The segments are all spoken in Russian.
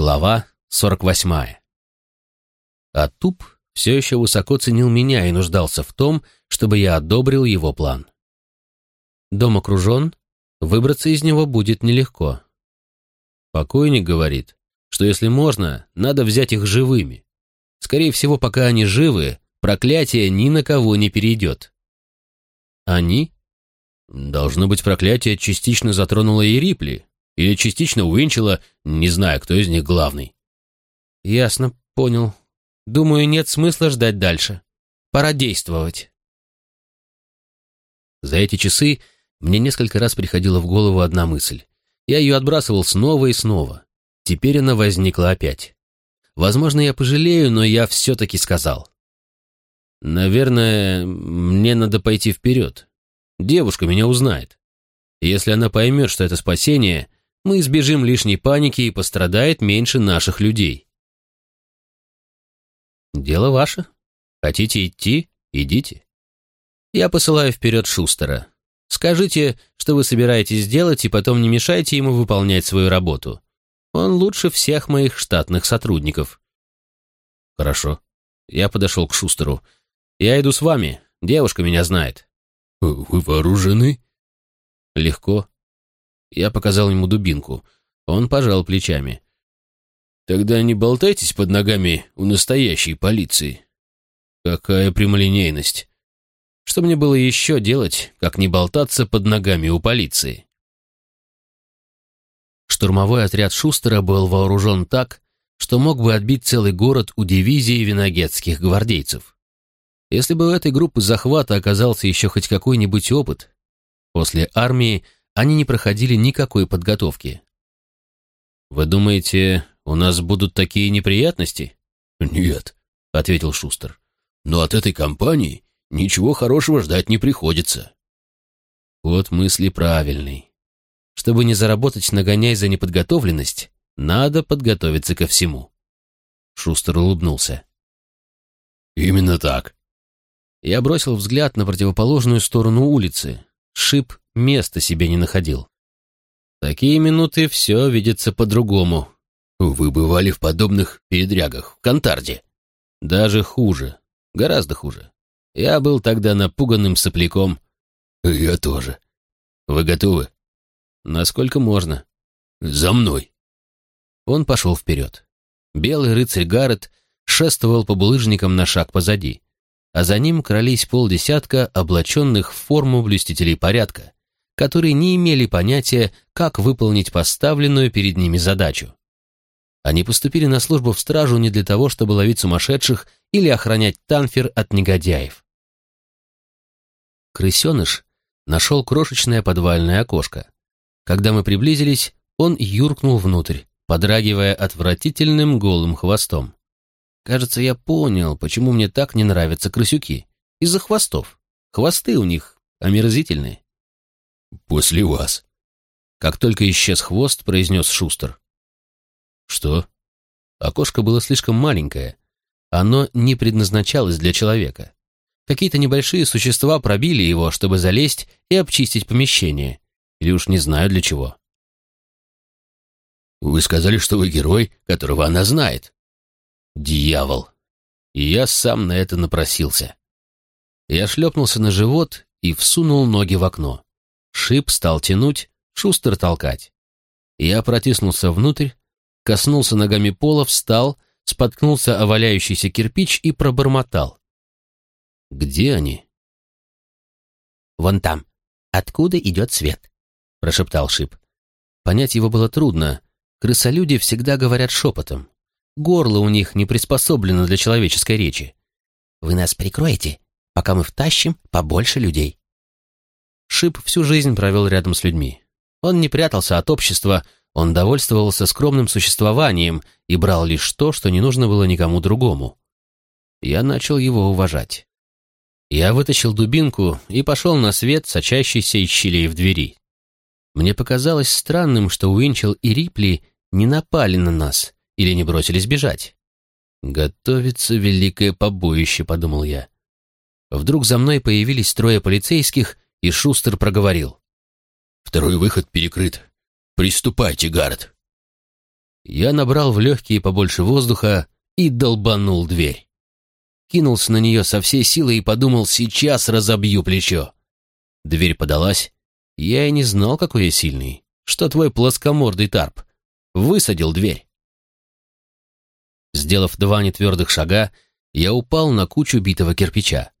Глава 48. А Туп все еще высоко ценил меня и нуждался в том, чтобы я одобрил его план. Дом окружен, выбраться из него будет нелегко. Покойник говорит, что если можно, надо взять их живыми. Скорее всего, пока они живы, проклятие ни на кого не перейдет. Они? Должно быть, проклятие частично затронуло и Рипли, или частично Уинчела, не знаю, кто из них главный. Ясно, понял. Думаю, нет смысла ждать дальше. Пора действовать. За эти часы мне несколько раз приходила в голову одна мысль. Я ее отбрасывал снова и снова. Теперь она возникла опять. Возможно, я пожалею, но я все-таки сказал. Наверное, мне надо пойти вперед. Девушка меня узнает. Если она поймет, что это спасение, мы избежим лишней паники и пострадает меньше наших людей. Дело ваше. Хотите идти? Идите. Я посылаю вперед Шустера. Скажите, что вы собираетесь сделать, и потом не мешайте ему выполнять свою работу. Он лучше всех моих штатных сотрудников. Хорошо. Я подошел к Шустеру. Я иду с вами. Девушка меня знает. Вы вооружены? Легко. Я показал ему дубинку. Он пожал плечами. Тогда не болтайтесь под ногами у настоящей полиции. Какая прямолинейность. Что мне было еще делать, как не болтаться под ногами у полиции? Штурмовой отряд Шустера был вооружен так, что мог бы отбить целый город у дивизии виногетских гвардейцев. Если бы у этой группы захвата оказался еще хоть какой-нибудь опыт, после армии они не проходили никакой подготовки. «Вы думаете, у нас будут такие неприятности?» «Нет», — ответил Шустер. «Но от этой компании ничего хорошего ждать не приходится». Вот мысли правильный. Чтобы не заработать нагоняй за неподготовленность, надо подготовиться ко всему. Шустер улыбнулся. «Именно так». Я бросил взгляд на противоположную сторону улицы. Шип места себе не находил. Такие минуты все видится по-другому. Вы бывали в подобных передрягах в Кантарде? Даже хуже. Гораздо хуже. Я был тогда напуганным сопляком. Я тоже. Вы готовы? Насколько можно. За мной. Он пошел вперед. Белый рыцарь Гаррет шествовал по булыжникам на шаг позади, а за ним крались полдесятка облаченных в форму блюстителей порядка, которые не имели понятия, как выполнить поставленную перед ними задачу. Они поступили на службу в стражу не для того, чтобы ловить сумасшедших или охранять танфер от негодяев. Крысеныш нашел крошечное подвальное окошко. Когда мы приблизились, он юркнул внутрь, подрагивая отвратительным голым хвостом. Кажется, я понял, почему мне так не нравятся крысюки. Из-за хвостов. Хвосты у них омерзительные. «После вас». Как только исчез хвост, произнес Шустер. «Что?» Окошко было слишком маленькое. Оно не предназначалось для человека. Какие-то небольшие существа пробили его, чтобы залезть и обчистить помещение. Или уж не знаю для чего. «Вы сказали, что вы герой, которого она знает». «Дьявол!» И я сам на это напросился. Я шлепнулся на живот и всунул ноги в окно. Шип стал тянуть, Шустер толкать. Я протиснулся внутрь, коснулся ногами пола, встал, споткнулся о валяющийся кирпич и пробормотал. «Где они?» «Вон там. Откуда идет свет?» — прошептал Шип. Понять его было трудно. Крысолюди всегда говорят шепотом. Горло у них не приспособлено для человеческой речи. «Вы нас прикроете, пока мы втащим побольше людей?» Шип всю жизнь провел рядом с людьми. Он не прятался от общества, он довольствовался скромным существованием и брал лишь то, что не нужно было никому другому. Я начал его уважать. Я вытащил дубинку и пошел на свет, сочащийся из щелей в двери. Мне показалось странным, что Уинчел и Рипли не напали на нас или не бросились бежать. «Готовится великое побоище», — подумал я. Вдруг за мной появились трое полицейских и Шустер проговорил. «Второй выход перекрыт. Приступайте, Гаррет». Я набрал в легкие побольше воздуха и долбанул дверь. Кинулся на нее со всей силы и подумал, сейчас разобью плечо. Дверь подалась. Я и не знал, какой я сильный. Что твой плоскомордый тарп. Высадил дверь. Сделав два нетвердых шага, я упал на кучу битого кирпича.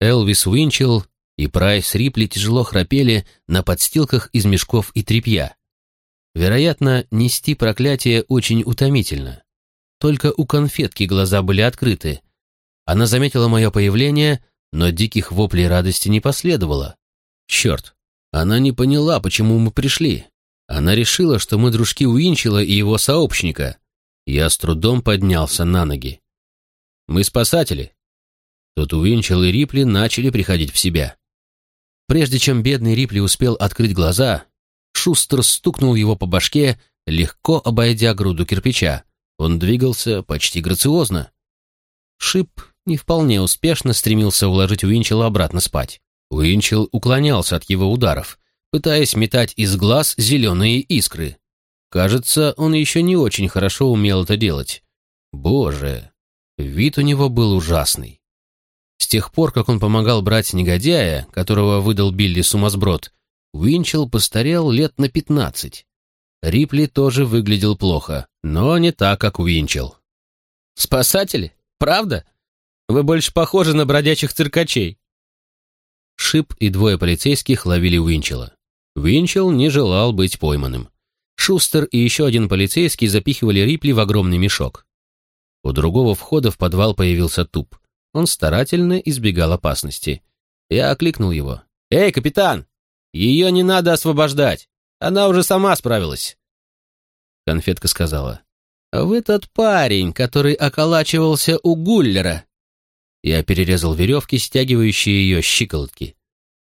Элвис Уинчел и Прайс Рипли тяжело храпели на подстилках из мешков и тряпья. Вероятно, нести проклятие очень утомительно. Только у конфетки глаза были открыты. Она заметила мое появление, но диких воплей радости не последовало. Черт, она не поняла, почему мы пришли. Она решила, что мы дружки Уинчела и его сообщника. Я с трудом поднялся на ноги. Мы спасатели. Тут Уинчел и Рипли начали приходить в себя. Прежде чем бедный Рипли успел открыть глаза, Шустер стукнул его по башке, легко обойдя груду кирпича. Он двигался почти грациозно. Шип не вполне успешно стремился уложить Уинчела обратно спать. Уинчел уклонялся от его ударов, пытаясь метать из глаз зеленые искры. Кажется, он еще не очень хорошо умел это делать. Боже, вид у него был ужасный. С тех пор, как он помогал брать негодяя, которого выдал Билли сумасброд, Уинчел постарел лет на пятнадцать. Рипли тоже выглядел плохо, но не так, как Уинчел. «Спасатели? Правда? Вы больше похожи на бродячих циркачей». Шип и двое полицейских ловили Уинчела. Уинчел не желал быть пойманным. Шустер и еще один полицейский запихивали Рипли в огромный мешок. У другого входа в подвал появился туп. Он старательно избегал опасности. Я окликнул его. «Эй, капитан! Ее не надо освобождать. Она уже сама справилась. Конфетка сказала. «Вы тот парень, который околачивался у Гуллера». Я перерезал веревки, стягивающие ее щиколотки.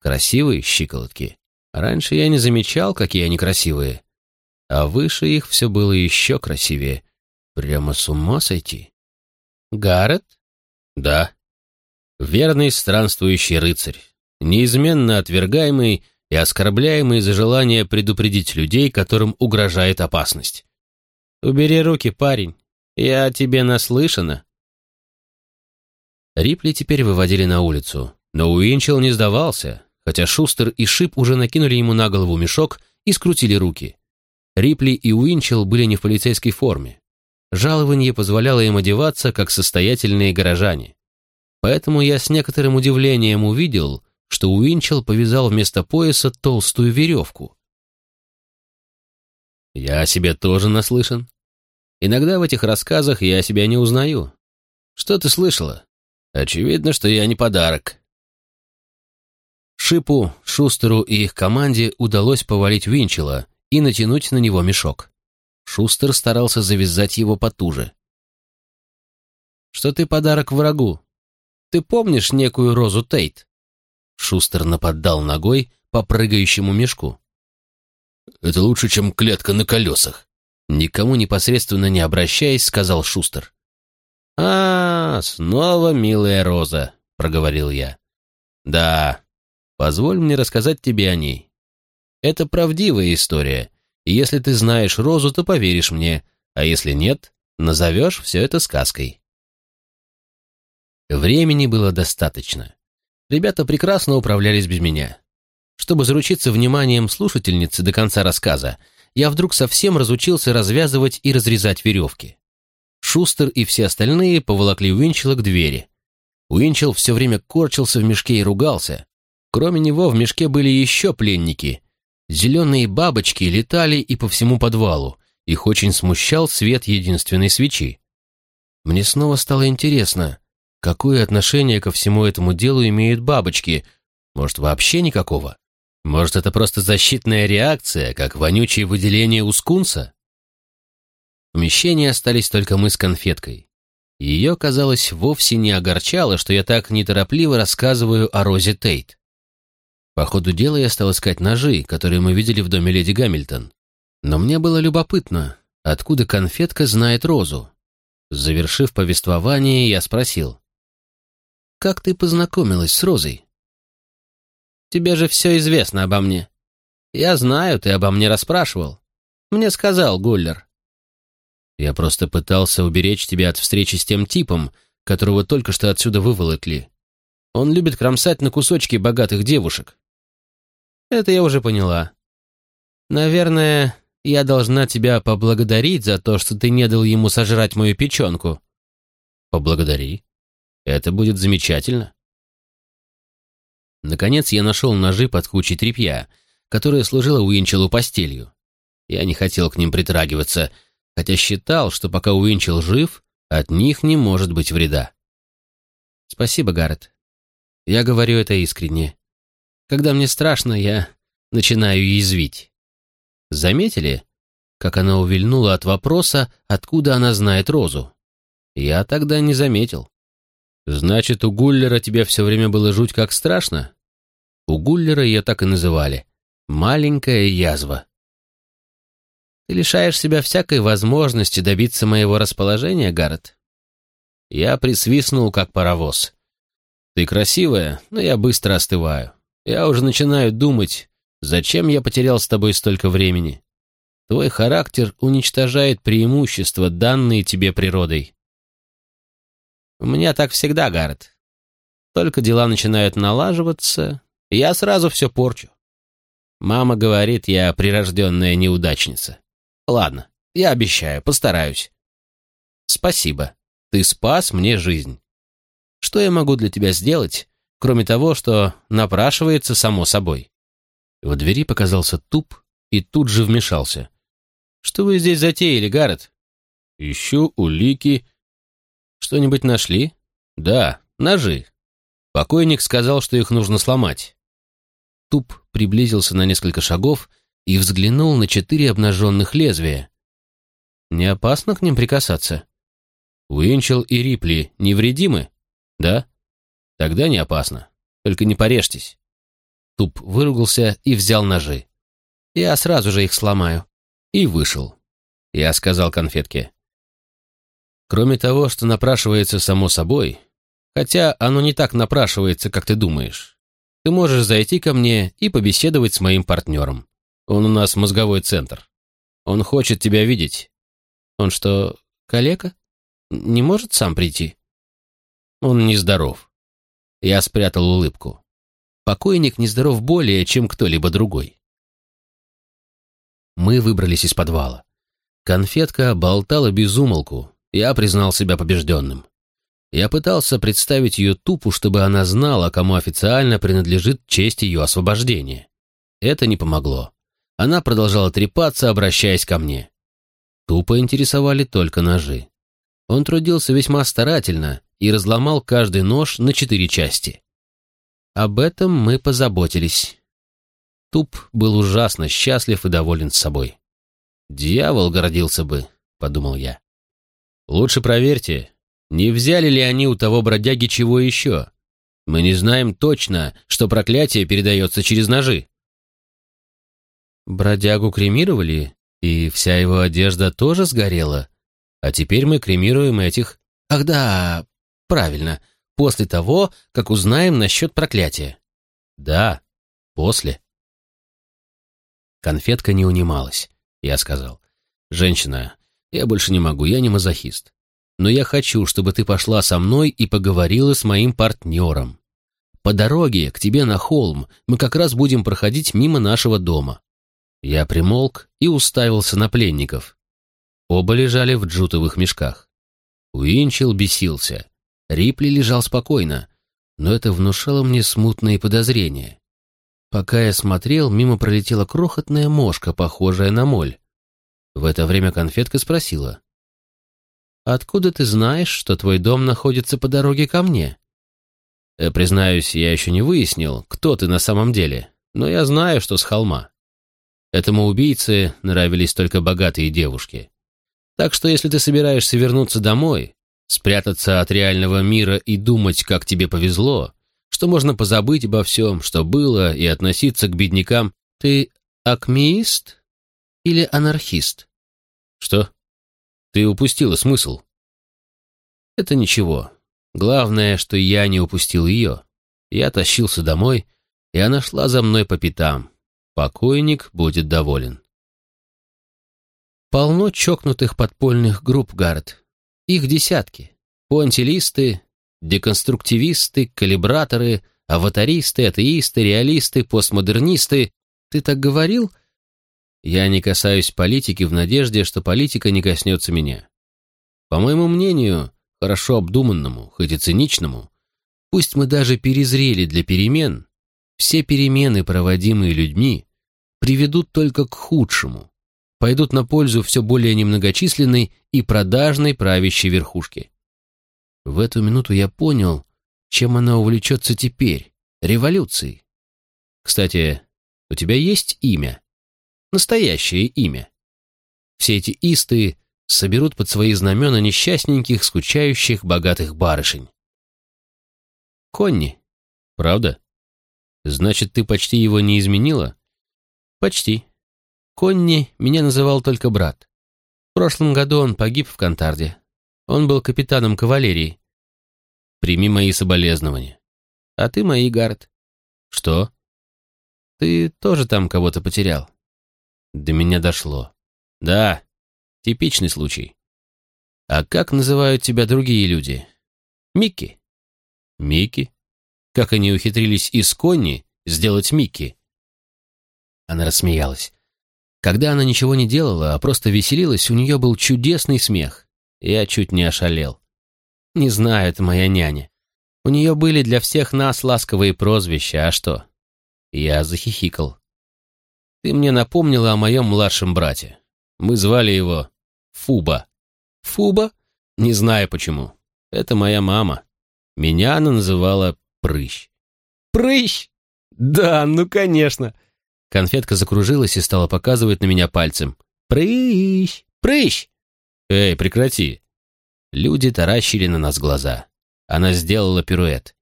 Красивые щиколотки. Раньше я не замечал, какие они красивые. А выше их все было еще красивее. Прямо с ума сойти. Гаррет? Да. Верный странствующий рыцарь. Неизменно отвергаемый и оскорбляемый за желание предупредить людей, которым угрожает опасность. «Убери руки, парень, я тебе наслышана». Рипли теперь выводили на улицу, но Уинчел не сдавался, хотя Шустер и Шип уже накинули ему на голову мешок и скрутили руки. Рипли и Уинчел были не в полицейской форме. Жалование позволяло им одеваться, как состоятельные горожане. Поэтому я с некоторым удивлением увидел, что Уинчел повязал вместо пояса толстую веревку. Я о себе тоже наслышан. Иногда в этих рассказах я себя не узнаю. Что ты слышала? Очевидно, что я не подарок. Шипу, Шустеру и их команде удалось повалить Винчела и натянуть на него мешок. Шустер старался завязать его потуже. «Что ты подарок врагу? Ты помнишь некую Розу Тейт?» Шустер нападал ногой по прыгающему мешку. «Это лучше, чем клетка на колесах», никому непосредственно не обращаясь, сказал Шустер. «А, снова милая Роза», — проговорил я. «Да, позволь мне рассказать тебе о ней. Это правдивая история, если ты знаешь Розу, то поверишь мне, а если нет, назовешь все это сказкой». Времени было достаточно. Ребята прекрасно управлялись без меня. Чтобы заручиться вниманием слушательницы до конца рассказа, я вдруг совсем разучился развязывать и разрезать веревки. Шустер и все остальные поволокли Уинчела к двери. Уинчел все время корчился в мешке и ругался. Кроме него в мешке были еще пленники. Зеленые бабочки летали и по всему подвалу. Их очень смущал свет единственной свечи. Мне снова стало интересно, Какое отношение ко всему этому делу имеют бабочки? Может, вообще никакого? Может, это просто защитная реакция, как вонючее выделение у скунса? В помещении остались только мы с конфеткой. Ее, казалось, вовсе не огорчало, что я так неторопливо рассказываю о Розе Тейт. По ходу дела я стал искать ножи, которые мы видели в доме леди Гамильтон. Но мне было любопытно, откуда конфетка знает Розу. Завершив повествование, я спросил. Как ты познакомилась с Розой? Тебе же все известно обо мне. Я знаю, ты обо мне расспрашивал. Мне сказал Гуллер. Я просто пытался уберечь тебя от встречи с тем типом, которого только что отсюда выволокли. Он любит кромсать на кусочки богатых девушек. Это я уже поняла. Наверное, я должна тебя поблагодарить за то, что ты не дал ему сожрать мою печенку. Поблагодари. Это будет замечательно. Наконец я нашел ножи под кучей тряпья, которая служила Уинчелу постелью. Я не хотел к ним притрагиваться, хотя считал, что пока Уинчел жив, от них не может быть вреда. Спасибо, Гаррет. Я говорю это искренне. Когда мне страшно, я начинаю язвить. Заметили, как она увильнула от вопроса, откуда она знает Розу? Я тогда не заметил. Значит, у Гуллера тебе все время было жуть как страшно? У Гуллера ее так и называли. Маленькая язва. Ты лишаешь себя всякой возможности добиться моего расположения, Гаррет. Я присвистнул, как паровоз. Ты красивая, но я быстро остываю. Я уже начинаю думать, зачем я потерял с тобой столько времени. Твой характер уничтожает преимущества, данные тебе природой. У меня так всегда, Гаррет. Только дела начинают налаживаться, я сразу все порчу. Мама говорит, я прирожденная неудачница. Ладно, я обещаю, постараюсь. Спасибо. Ты спас мне жизнь. Что я могу для тебя сделать, кроме того, что напрашивается само собой?» В двери показался туп и тут же вмешался. «Что вы здесь затеяли, Гаррет?» «Ищу улики». «Что-нибудь нашли?» «Да, ножи. Покойник сказал, что их нужно сломать». Туп приблизился на несколько шагов и взглянул на четыре обнаженных лезвия. «Не опасно к ним прикасаться?» «Уинчел и Рипли невредимы?» «Да? Тогда не опасно. Только не порежьтесь». Туп выругался и взял ножи. «Я сразу же их сломаю». И вышел. Я сказал конфетке. «Кроме того, что напрашивается само собой, хотя оно не так напрашивается, как ты думаешь, ты можешь зайти ко мне и побеседовать с моим партнером. Он у нас мозговой центр. Он хочет тебя видеть. Он что, калека? Не может сам прийти? Он нездоров. Я спрятал улыбку. Покойник нездоров более, чем кто-либо другой. Мы выбрались из подвала. Конфетка болтала без умолку. Я признал себя побежденным. Я пытался представить ее тупу, чтобы она знала, кому официально принадлежит честь ее освобождения. Это не помогло. Она продолжала трепаться, обращаясь ко мне. Тупо интересовали только ножи. Он трудился весьма старательно и разломал каждый нож на четыре части. Об этом мы позаботились. Туп был ужасно счастлив и доволен собой. «Дьявол гордился бы», — подумал я. «Лучше проверьте, не взяли ли они у того бродяги чего еще. Мы не знаем точно, что проклятие передается через ножи». Бродягу кремировали, и вся его одежда тоже сгорела. А теперь мы кремируем этих... Ах да, правильно, после того, как узнаем насчет проклятия. Да, после. Конфетка не унималась. Я сказал, «Женщина, я больше не могу, я не мазохист. Но я хочу, чтобы ты пошла со мной и поговорила с моим партнером. По дороге к тебе на холм мы как раз будем проходить мимо нашего дома. Я примолк и уставился на пленников. Оба лежали в джутовых мешках. Уинчел бесился. Рипли лежал спокойно, но это внушало мне смутные подозрения. Пока я смотрел, мимо пролетела крохотная мошка, похожая на моль. В это время конфетка спросила. «Откуда ты знаешь, что твой дом находится по дороге ко мне?» «Э, «Признаюсь, я еще не выяснил, кто ты на самом деле, но я знаю, что с холма. Этому убийце нравились только богатые девушки. Так что если ты собираешься вернуться домой, спрятаться от реального мира и думать, как тебе повезло, что можно позабыть обо всем, что было, и относиться к беднякам, ты акмеист или анархист? Что? Ты упустила смысл. Это ничего. Главное, что я не упустил ее. Я тащился домой, и она шла за мной по пятам. Покойник будет доволен. Полно чокнутых подпольных групп, Гаррет. Их десятки. Пуантилисты, деконструктивисты, калибраторы, аватаристы, атеисты, реалисты, постмодернисты. Ты так говорил? Я не касаюсь политики в надежде, что политика не коснется меня. По моему мнению, хорошо обдуманному, хоть и циничному, пусть мы даже перезрели для перемен, все перемены, проводимые людьми, приведут только к худшему, пойдут на пользу все более немногочисленной и продажной правящей верхушке. В эту минуту я понял, чем она увлечется теперь, революцией. Кстати, у тебя есть имя? Настоящее имя. Все эти исты соберут под свои знамена несчастненьких, скучающих, богатых барышень. Конни. Правда? Значит, ты почти его не изменила? Почти. Конни меня называл только брат. В прошлом году он погиб в Кантарде. Он был капитаном кавалерии. Прими мои соболезнования. А ты мои, Гард. Что? Ты тоже там кого-то потерял. До меня дошло. Да, типичный случай. А как называют тебя другие люди? Микки. Микки? Как они ухитрились из Конни сделать Микки? Она рассмеялась. Когда она ничего не делала, а просто веселилась, у нее был чудесный смех. Я чуть не ошалел. Не знаю, это моя няня. У нее были для всех нас ласковые прозвища, а что? Я захихикал. Ты мне напомнила о моем младшем брате. Мы звали его Фуба. Фуба? Не знаю почему. Это моя мама. Меня она называла Прыщ. Прыщ? Да, ну конечно. Конфетка закружилась и стала показывать на меня пальцем. «Прыщ! Прыщ!» «Эй, прекрати!» Люди таращили на нас глаза. Она сделала пируэт.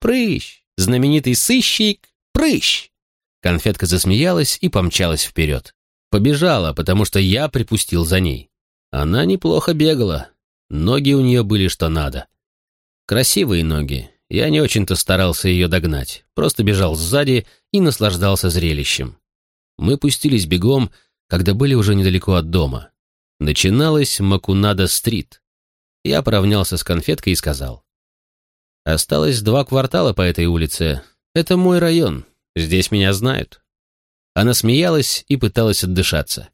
«Прыщ! Знаменитый сыщик! Прыщ!» Конфетка засмеялась и помчалась вперед. Побежала, потому что я припустил за ней. Она неплохо бегала. Ноги у нее были что надо. Красивые ноги, я не очень-то старался ее догнать, просто бежал сзади и наслаждался зрелищем. Мы пустились бегом, когда были уже недалеко от дома. Начиналась Макунада-стрит. Я поравнялся с конфеткой и сказал. «Осталось два квартала по этой улице. Это мой район. Здесь меня знают». Она смеялась и пыталась отдышаться.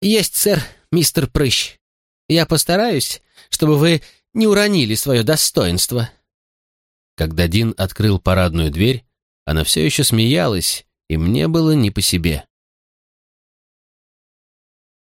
«Есть, сэр, мистер Прыщ. Я постараюсь, чтобы вы не уронили свое достоинство». Когда Дин открыл парадную дверь, она все еще смеялась, и мне было не по себе.